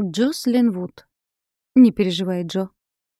Джослин Вуд. «Не переживай, Джо».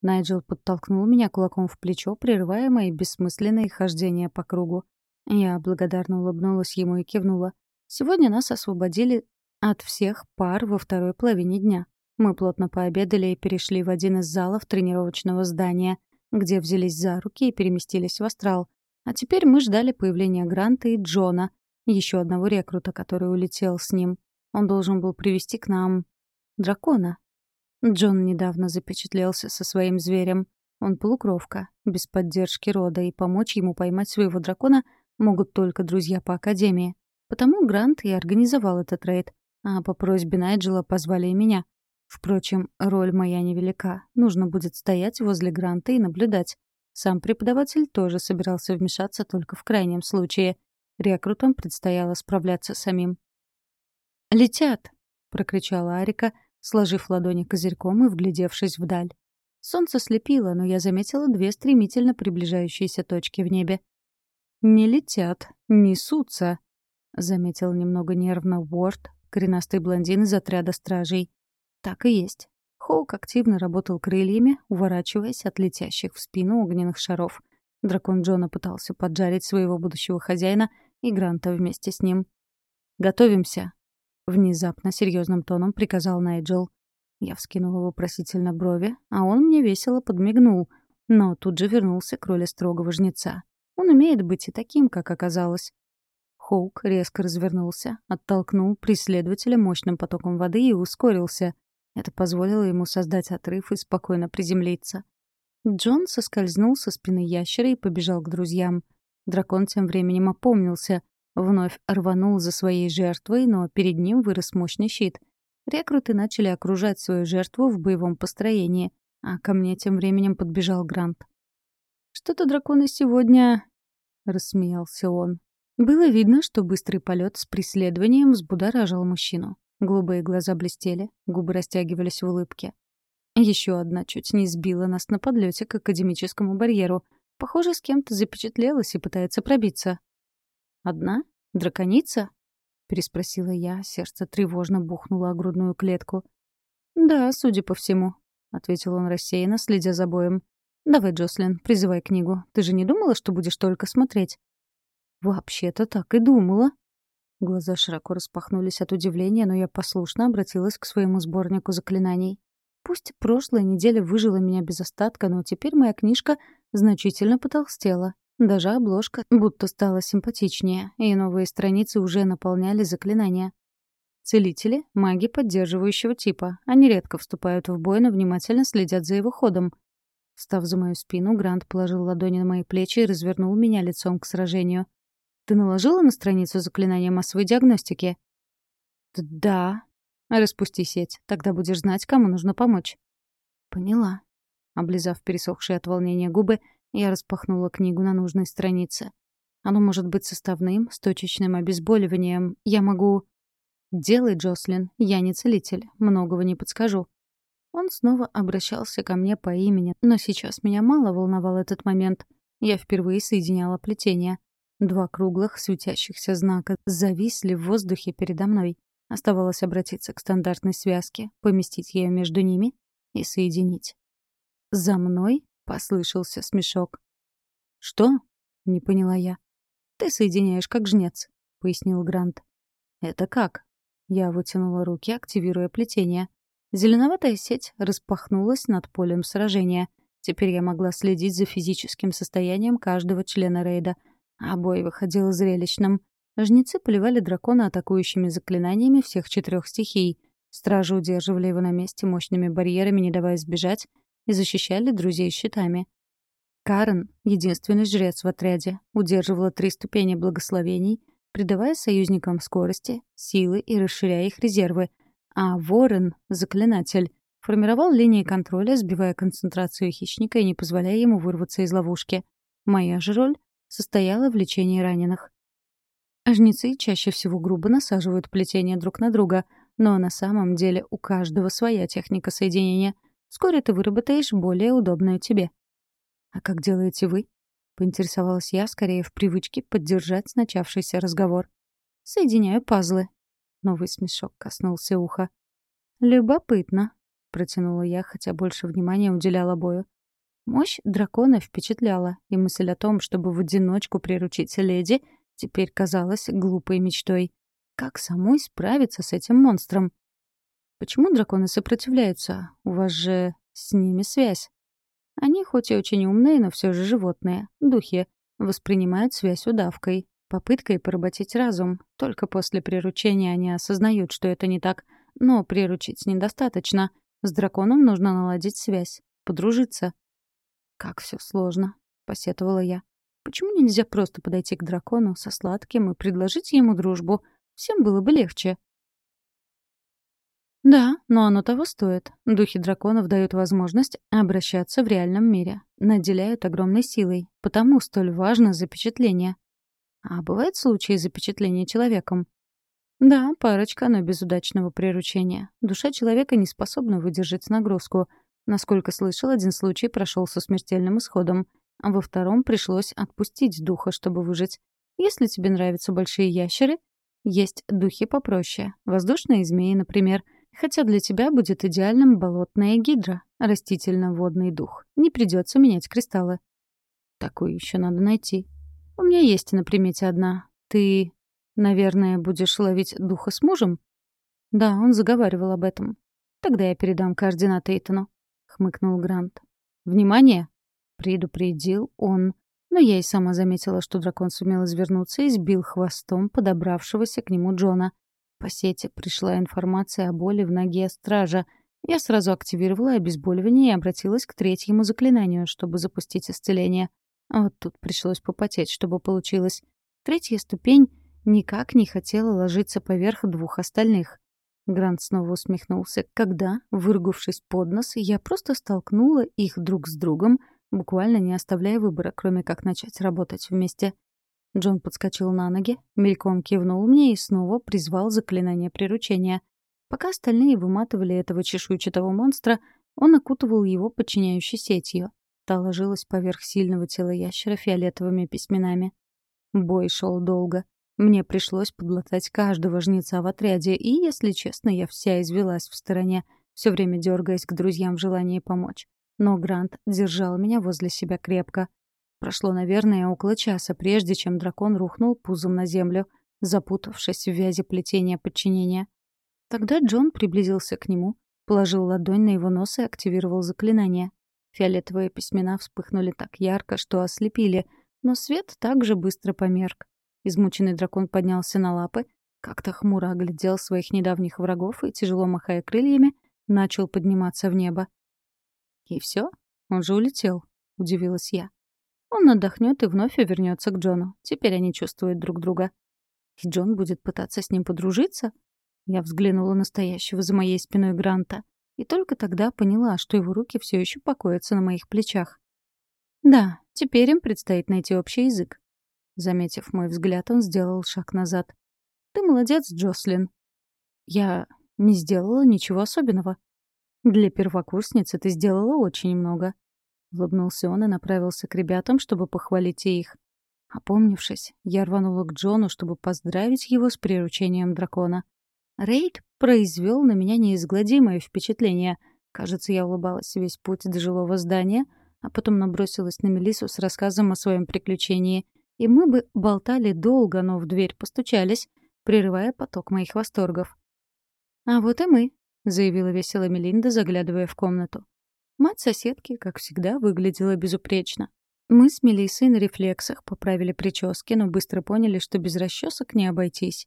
Найджел подтолкнул меня кулаком в плечо, прерывая мои бессмысленные хождения по кругу. Я благодарно улыбнулась ему и кивнула. Сегодня нас освободили от всех пар во второй половине дня. Мы плотно пообедали и перешли в один из залов тренировочного здания, где взялись за руки и переместились в астрал. А теперь мы ждали появления Гранта и Джона, еще одного рекрута, который улетел с ним. Он должен был привести к нам дракона. Джон недавно запечатлелся со своим зверем. Он полукровка, без поддержки рода, и помочь ему поймать своего дракона могут только друзья по Академии. Потому Грант и организовал этот рейд, а по просьбе Найджела позвали и меня. Впрочем, роль моя невелика. Нужно будет стоять возле Гранта и наблюдать. Сам преподаватель тоже собирался вмешаться только в крайнем случае. Рекрутам предстояло справляться самим. «Летят!» — прокричала Арика, сложив ладони козырьком и вглядевшись вдаль. Солнце слепило, но я заметила две стремительно приближающиеся точки в небе. «Не летят, несутся», — заметил немного нервно Уорд, коренастый блондин из отряда стражей. Так и есть. Хоук активно работал крыльями, уворачиваясь от летящих в спину огненных шаров. Дракон Джона пытался поджарить своего будущего хозяина и Гранта вместе с ним. «Готовимся», — внезапно серьезным тоном приказал Найджел. Я вскинула вопросительно брови, а он мне весело подмигнул, но тут же вернулся к роли строгого жнеца. Он умеет быть и таким, как оказалось. Хоук резко развернулся, оттолкнул преследователя мощным потоком воды и ускорился. Это позволило ему создать отрыв и спокойно приземлиться. Джон соскользнул со спины ящера и побежал к друзьям. Дракон тем временем опомнился, Вновь рванул за своей жертвой, но перед ним вырос мощный щит. Рекруты начали окружать свою жертву в боевом построении, а ко мне тем временем подбежал Грант. «Что-то драконы сегодня...» — рассмеялся он. Было видно, что быстрый полет с преследованием взбудоражил мужчину. Голубые глаза блестели, губы растягивались в улыбке. Еще одна чуть не сбила нас на подлете к академическому барьеру. Похоже, с кем-то запечатлелась и пытается пробиться. «Одна? Драконица?» — переспросила я, сердце тревожно бухнуло о грудную клетку. «Да, судя по всему», — ответил он рассеянно, следя за боем. «Давай, Джослин, призывай книгу. Ты же не думала, что будешь только смотреть?» «Вообще-то так и думала». Глаза широко распахнулись от удивления, но я послушно обратилась к своему сборнику заклинаний. Пусть прошлая неделя выжила меня без остатка, но теперь моя книжка значительно потолстела. Даже обложка будто стала симпатичнее, и новые страницы уже наполняли заклинания. Целители — маги поддерживающего типа. Они редко вступают в бой, но внимательно следят за его ходом. Встав за мою спину, Грант положил ладони на мои плечи и развернул меня лицом к сражению. «Ты наложила на страницу заклинания массовой диагностики?» «Да». «Распусти сеть, тогда будешь знать, кому нужно помочь». «Поняла». Облизав пересохшие от волнения губы, я распахнула книгу на нужной странице. Оно может быть составным, с точечным обезболиванием. Я могу... «Делай, Джослин, я не целитель, многого не подскажу». Он снова обращался ко мне по имени, но сейчас меня мало волновал этот момент. Я впервые соединяла плетение. Два круглых светящихся знака зависли в воздухе передо мной. Оставалось обратиться к стандартной связке, поместить ее между ними и соединить. За мной — послышался смешок. «Что?» — не поняла я. «Ты соединяешь как жнец», — пояснил Грант. «Это как?» Я вытянула руки, активируя плетение. Зеленоватая сеть распахнулась над полем сражения. Теперь я могла следить за физическим состоянием каждого члена рейда. А бой выходил зрелищным. Жнецы поливали дракона атакующими заклинаниями всех четырех стихий. Стражи удерживали его на месте мощными барьерами, не давая сбежать, и защищали друзей щитами. Карен, единственный жрец в отряде, удерживала три ступени благословений, придавая союзникам скорости, силы и расширяя их резервы, а Ворон, заклинатель, формировал линии контроля, сбивая концентрацию хищника и не позволяя ему вырваться из ловушки. Моя же роль состояла в лечении раненых. Жнецы чаще всего грубо насаживают плетение друг на друга, но на самом деле у каждого своя техника соединения — Вскоре ты выработаешь более удобную тебе. «А как делаете вы?» — поинтересовалась я, скорее в привычке поддержать начавшийся разговор. «Соединяю пазлы». Новый смешок коснулся уха. «Любопытно», — протянула я, хотя больше внимания уделяла бою. Мощь дракона впечатляла, и мысль о том, чтобы в одиночку приручить леди, теперь казалась глупой мечтой. Как самой справиться с этим монстром? Почему драконы сопротивляются? У вас же с ними связь. Они хоть и очень умные, но все же животные, духи, воспринимают связь удавкой, попыткой поработить разум. Только после приручения они осознают, что это не так. Но приручить недостаточно. С драконом нужно наладить связь, подружиться. «Как все сложно», — посетовала я. «Почему нельзя просто подойти к дракону со сладким и предложить ему дружбу? Всем было бы легче». Да, но оно того стоит. Духи драконов дают возможность обращаться в реальном мире, наделяют огромной силой, потому столь важно запечатление. А бывают случаи запечатления человеком? Да, парочка, но без удачного приручения. Душа человека не способна выдержать нагрузку — Насколько слышал, один случай прошел со смертельным исходом, а во втором пришлось отпустить духа, чтобы выжить. Если тебе нравятся большие ящеры, есть духи попроще, воздушные змеи, например, хотя для тебя будет идеальным болотная гидра, растительно-водный дух. Не придется менять кристаллы. Такую еще надо найти. У меня есть на примете одна. Ты, наверное, будешь ловить духа с мужем? Да, он заговаривал об этом. Тогда я передам координаты Эйтону хмыкнул Грант. «Внимание!» — предупредил он. Но я и сама заметила, что дракон сумел извернуться и сбил хвостом подобравшегося к нему Джона. По сети пришла информация о боли в ноге стража. Я сразу активировала обезболивание и обратилась к третьему заклинанию, чтобы запустить исцеление. Вот тут пришлось попотеть, чтобы получилось. Третья ступень никак не хотела ложиться поверх двух остальных. Грант снова усмехнулся, когда, выругавшись под нос, я просто столкнула их друг с другом, буквально не оставляя выбора, кроме как начать работать вместе. Джон подскочил на ноги, мельком кивнул мне и снова призвал заклинание приручения. Пока остальные выматывали этого чешуйчатого монстра, он окутывал его подчиняющей сетью. Та ложилась поверх сильного тела ящера фиолетовыми письменами. Бой шел долго. Мне пришлось подлатать каждого жнеца в отряде, и, если честно, я вся извелась в стороне, все время дергаясь к друзьям в желании помочь. Но Грант держал меня возле себя крепко. Прошло, наверное, около часа, прежде чем дракон рухнул пузом на землю, запутавшись в вязи плетения подчинения. Тогда Джон приблизился к нему, положил ладонь на его нос и активировал заклинание. Фиолетовые письмена вспыхнули так ярко, что ослепили, но свет также быстро померк. Измученный дракон поднялся на лапы, как-то хмуро оглядел своих недавних врагов и, тяжело махая крыльями, начал подниматься в небо. «И все? Он же улетел», — удивилась я. «Он отдохнет и вновь вернется к Джону. Теперь они чувствуют друг друга». «И Джон будет пытаться с ним подружиться?» Я взглянула на стоящего за моей спиной Гранта и только тогда поняла, что его руки все еще покоятся на моих плечах. Да, теперь им предстоит найти общий язык. Заметив мой взгляд, он сделал шаг назад. «Ты молодец, Джослин». «Я не сделала ничего особенного». «Для первокурсницы ты сделала очень много». Улыбнулся он и направился к ребятам, чтобы похвалить их. Опомнившись, я рванула к Джону, чтобы поздравить его с приручением дракона. Рейд произвел на меня неизгладимое впечатление. Кажется, я улыбалась весь путь до жилого здания, а потом набросилась на Мелису с рассказом о своем приключении — и мы бы болтали долго, но в дверь постучались, прерывая поток моих восторгов. «А вот и мы», — заявила весело Мелинда, заглядывая в комнату. Мать соседки, как всегда, выглядела безупречно. Мы с Мелиссой на рефлексах поправили прически, но быстро поняли, что без расчесок не обойтись.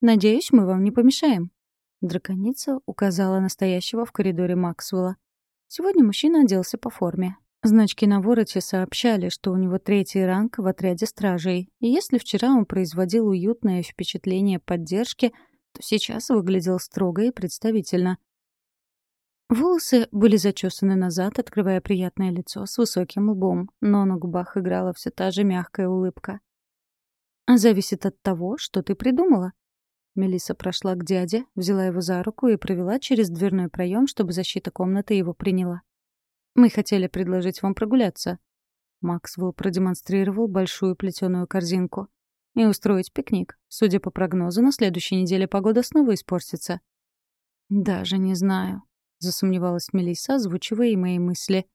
«Надеюсь, мы вам не помешаем», — драконица указала настоящего в коридоре Максвелла. Сегодня мужчина оделся по форме. Значки на вороте сообщали, что у него третий ранг в отряде стражей, и если вчера он производил уютное впечатление поддержки, то сейчас выглядел строго и представительно. Волосы были зачесаны назад, открывая приятное лицо с высоким лбом, но на губах играла все та же мягкая улыбка. «Зависит от того, что ты придумала». Мелиса прошла к дяде, взяла его за руку и провела через дверной проем, чтобы защита комнаты его приняла. Мы хотели предложить вам прогуляться». Максвелл продемонстрировал большую плетеную корзинку. «И устроить пикник. Судя по прогнозу, на следующей неделе погода снова испортится». «Даже не знаю», — засомневалась Мелисса, озвучивая мои мысли.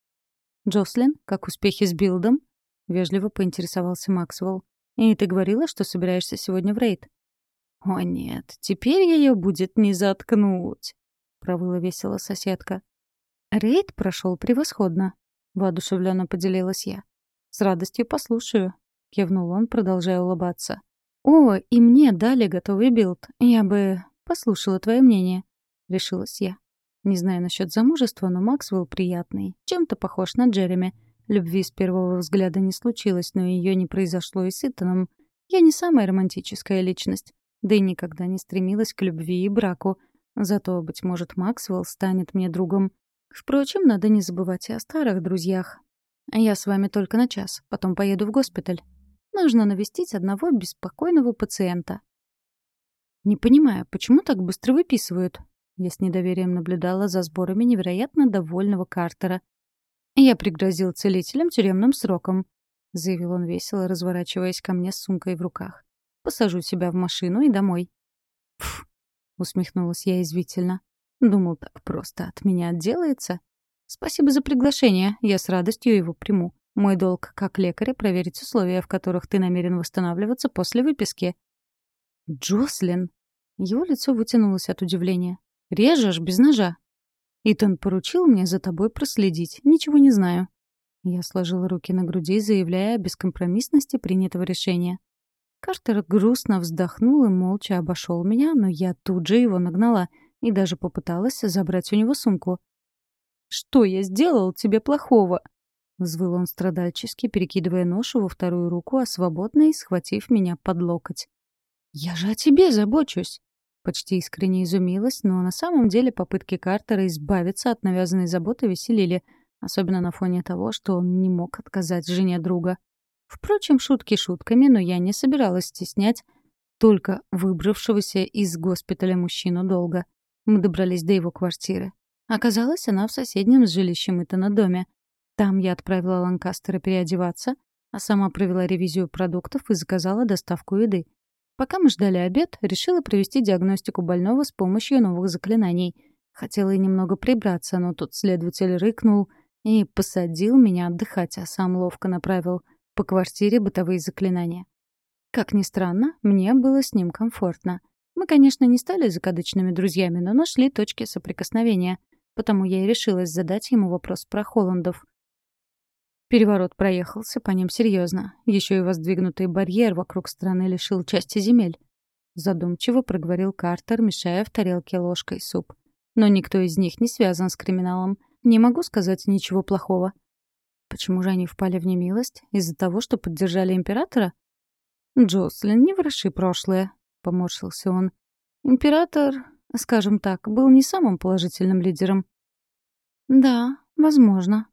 «Джослин, как успехи с билдом?» — вежливо поинтересовался Максвелл. «И ты говорила, что собираешься сегодня в рейд?» «О нет, теперь ее будет не заткнуть», — провыла весело соседка. «Рейд прошел превосходно», — воодушевленно поделилась я. «С радостью послушаю», — кивнул он, продолжая улыбаться. «О, и мне дали готовый билд. Я бы послушала твое мнение», — решилась я. Не знаю насчет замужества, но Максвелл приятный. Чем-то похож на Джереми. Любви с первого взгляда не случилось, но ее не произошло и с Итаном. Я не самая романтическая личность, да и никогда не стремилась к любви и браку. Зато, быть может, Максвелл станет мне другом. Впрочем, надо не забывать и о старых друзьях. Я с вами только на час, потом поеду в госпиталь. Нужно навестить одного беспокойного пациента. Не понимаю, почему так быстро выписывают? Я с недоверием наблюдала за сборами невероятно довольного Картера. «Я пригрозил целителям тюремным сроком», — заявил он весело, разворачиваясь ко мне с сумкой в руках. «Посажу тебя в машину и домой». «Пф», — усмехнулась я извительно. «Думал, так просто от меня отделается. Спасибо за приглашение, я с радостью его приму. Мой долг как лекаря проверить условия, в которых ты намерен восстанавливаться после выписки». «Джослин!» Его лицо вытянулось от удивления. «Режешь без ножа?» Итан поручил мне за тобой проследить. Ничего не знаю». Я сложила руки на груди, заявляя о бескомпромиссности принятого решения. Картер грустно вздохнул и молча обошел меня, но я тут же его нагнала и даже попыталась забрать у него сумку. «Что я сделал тебе плохого?» — взвыл он страдальчески, перекидывая нож во вторую руку, а свободной схватив меня под локоть. «Я же о тебе забочусь!» Почти искренне изумилась, но на самом деле попытки Картера избавиться от навязанной заботы веселили, особенно на фоне того, что он не мог отказать жене друга. Впрочем, шутки шутками, но я не собиралась стеснять только выбравшегося из госпиталя мужчину долго. Мы добрались до его квартиры. Оказалось, она в соседнем с жилищем Итана доме. Там я отправила Ланкастера переодеваться, а сама провела ревизию продуктов и заказала доставку еды. Пока мы ждали обед, решила провести диагностику больного с помощью новых заклинаний. Хотела и немного прибраться, но тут следователь рыкнул и посадил меня отдыхать, а сам ловко направил по квартире бытовые заклинания. Как ни странно, мне было с ним комфортно. Мы, конечно, не стали закадычными друзьями, но нашли точки соприкосновения, потому я и решилась задать ему вопрос про Холландов. Переворот проехался по ним серьезно. Еще и воздвигнутый барьер вокруг страны лишил части земель. Задумчиво проговорил Картер, мешая в тарелке ложкой суп. Но никто из них не связан с криминалом. Не могу сказать ничего плохого. Почему же они впали в немилость? Из-за того, что поддержали императора? Джослин, не вороши прошлое, — поморщился он. Император, скажем так, был не самым положительным лидером. Да, возможно,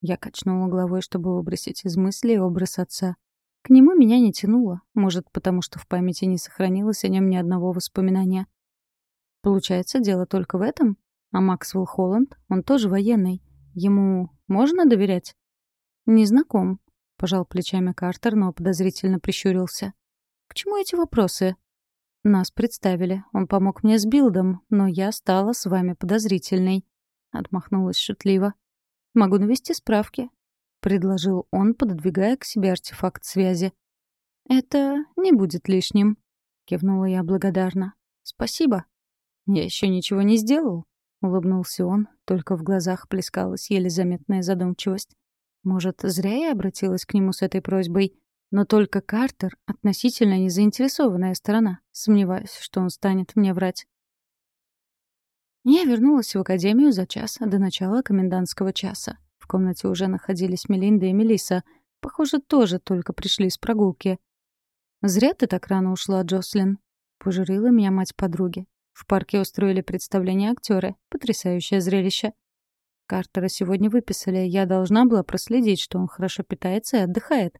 я качнула головой, чтобы выбросить из мыслей образ отца. К нему меня не тянуло, может, потому что в памяти не сохранилось о нем ни одного воспоминания. Получается, дело только в этом? А Максвелл Холланд, он тоже военный. Ему можно доверять? Не знаком, пожал плечами Картер, но подозрительно прищурился. К чему эти вопросы? Нас представили. Он помог мне с билдом, но я стала с вами подозрительной. Отмахнулась шутливо. Могу навести справки», — предложил он, пододвигая к себе артефакт связи. «Это не будет лишним», — кивнула я благодарно. «Спасибо». «Я еще ничего не сделал», — улыбнулся он, только в глазах плескалась еле заметная задумчивость. Может, зря я обратилась к нему с этой просьбой, но только Картер — относительно незаинтересованная сторона. Сомневаюсь, что он станет мне врать. Я вернулась в академию за час до начала комендантского часа. В комнате уже находились Мелинда и Мелиса. Похоже, тоже только пришли с прогулки. «Зря ты так рано ушла, Джослин», — пожурила меня мать подруги. В парке устроили представление актеры. Потрясающее зрелище. Картера сегодня выписали. Я должна была проследить, что он хорошо питается и отдыхает.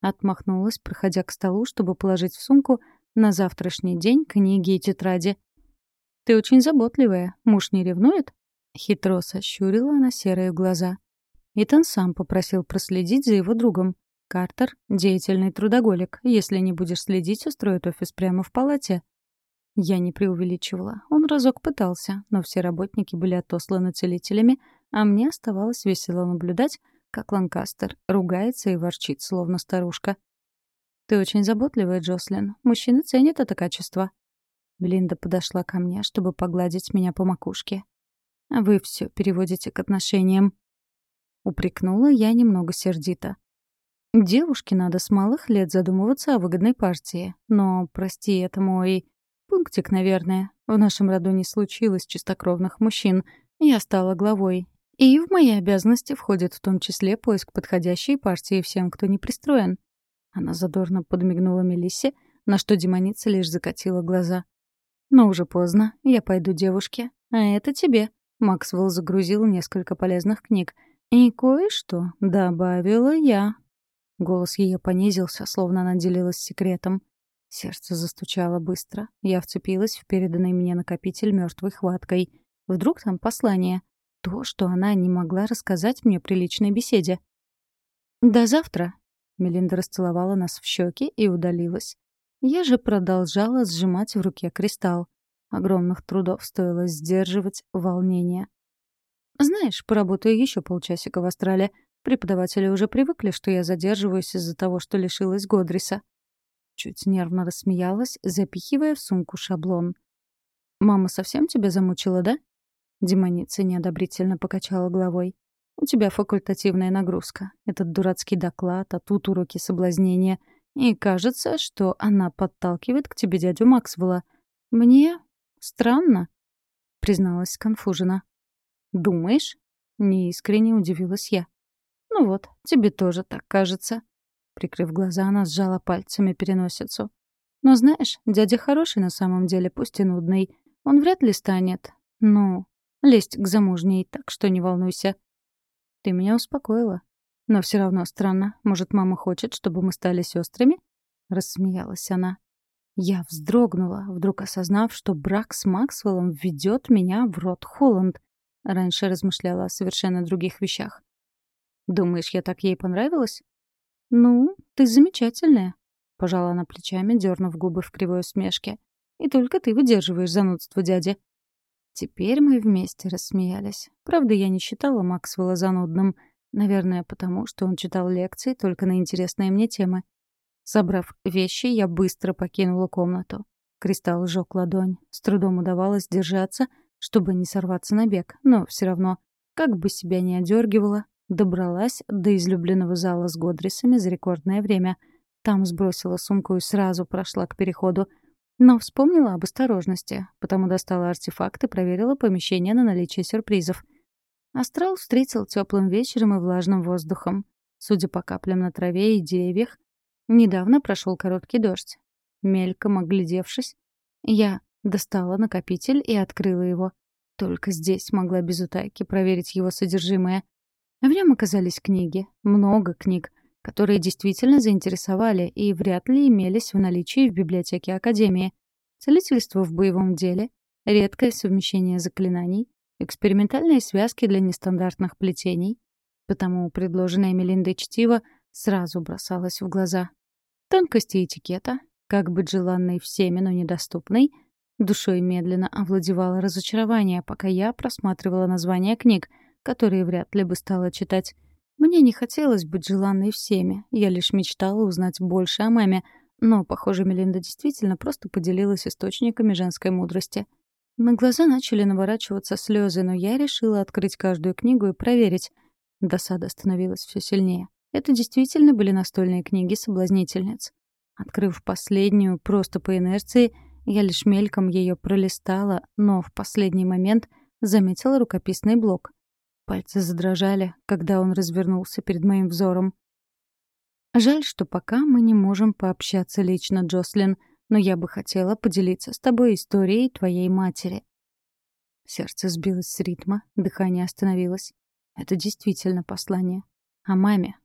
Отмахнулась, проходя к столу, чтобы положить в сумку на завтрашний день книги и тетради. «Ты очень заботливая. Муж не ревнует?» Хитро сощурила она серые глаза. Итан сам попросил проследить за его другом. Картер — деятельный трудоголик. Если не будешь следить, устроит офис прямо в палате. Я не преувеличивала. Он разок пытался, но все работники были отосланы целителями, а мне оставалось весело наблюдать, как Ланкастер ругается и ворчит, словно старушка. «Ты очень заботливая, Джослин. Мужчины ценят это качество». Блинда подошла ко мне, чтобы погладить меня по макушке. «Вы все переводите к отношениям». Упрекнула я немного сердито. Девушке надо с малых лет задумываться о выгодной партии. Но, прости, это мой пунктик, наверное. В нашем роду не случилось чистокровных мужчин. Я стала главой. И в мои обязанности входит в том числе поиск подходящей партии всем, кто не пристроен. Она задорно подмигнула Мелиссе, на что демоница лишь закатила глаза. «Но уже поздно. Я пойду девушке. А это тебе». Максвелл загрузил несколько полезных книг. «И кое-что добавила я». Голос ее понизился, словно она делилась секретом. Сердце застучало быстро. Я вцепилась в переданный мне накопитель мертвой хваткой. Вдруг там послание. То, что она не могла рассказать мне при личной беседе. «До завтра!» Мелинда расцеловала нас в щеки и удалилась. Я же продолжала сжимать в руке кристалл. Огромных трудов стоило сдерживать волнение. «Знаешь, поработаю еще полчасика в Астрале. Преподаватели уже привыкли, что я задерживаюсь из-за того, что лишилась Годриса. Чуть нервно рассмеялась, запихивая в сумку шаблон. «Мама совсем тебя замучила, да?» Демоница неодобрительно покачала головой. «У тебя факультативная нагрузка. Этот дурацкий доклад, а тут уроки соблазнения. И кажется, что она подталкивает к тебе дядю Максвелла. Мне странно», — призналась конфужена. «Думаешь?» — неискренне удивилась я. «Ну вот, тебе тоже так кажется». Прикрыв глаза, она сжала пальцами переносицу. «Но знаешь, дядя хороший на самом деле, пусть и нудный. Он вряд ли станет, ну, лезть к замужней, так что не волнуйся». «Ты меня успокоила. Но все равно странно. Может, мама хочет, чтобы мы стали сестрами? Рассмеялась она. Я вздрогнула, вдруг осознав, что брак с Максвеллом введет меня в рот Холланд. Раньше размышляла о совершенно других вещах. Думаешь, я так ей понравилась? Ну, ты замечательная, пожала она плечами, дернув губы в кривой усмешке. И только ты выдерживаешь занудство дяди. Теперь мы вместе рассмеялись. Правда, я не считала Максвелла занудным. Наверное, потому что он читал лекции только на интересные мне темы. Собрав вещи, я быстро покинула комнату. Кристалл сжег ладонь. С трудом удавалось держаться, чтобы не сорваться на бег, но все равно, как бы себя ни одергивала, Добралась до излюбленного зала с Годрисами за рекордное время. Там сбросила сумку и сразу прошла к переходу. Но вспомнила об осторожности, потому достала артефакт и проверила помещение на наличие сюрпризов. Астрал встретил теплым вечером и влажным воздухом. Судя по каплям на траве и деревьях, недавно прошел короткий дождь. Мельком оглядевшись, я достала накопитель и открыла его. Только здесь могла без утайки проверить его содержимое. В нем оказались книги, много книг, которые действительно заинтересовали и вряд ли имелись в наличии в библиотеке Академии. Целительство в боевом деле, редкое совмещение заклинаний, экспериментальные связки для нестандартных плетений. Потому предложенное Мелиндой чтиво сразу бросалось в глаза. Тонкости этикета, как быть желанной всеми, но недоступной, душой медленно овладевало разочарование, пока я просматривала названия книг — которые вряд ли бы стала читать. Мне не хотелось быть желанной всеми, я лишь мечтала узнать больше о маме, но, похоже, Мелинда действительно просто поделилась источниками женской мудрости. На глаза начали наворачиваться слезы, но я решила открыть каждую книгу и проверить. Досада становилась все сильнее. Это действительно были настольные книги соблазнительниц. Открыв последнюю, просто по инерции, я лишь мельком ее пролистала, но в последний момент заметила рукописный блок. Пальцы задрожали, когда он развернулся перед моим взором. «Жаль, что пока мы не можем пообщаться лично, Джослин, но я бы хотела поделиться с тобой историей твоей матери». Сердце сбилось с ритма, дыхание остановилось. Это действительно послание. О маме,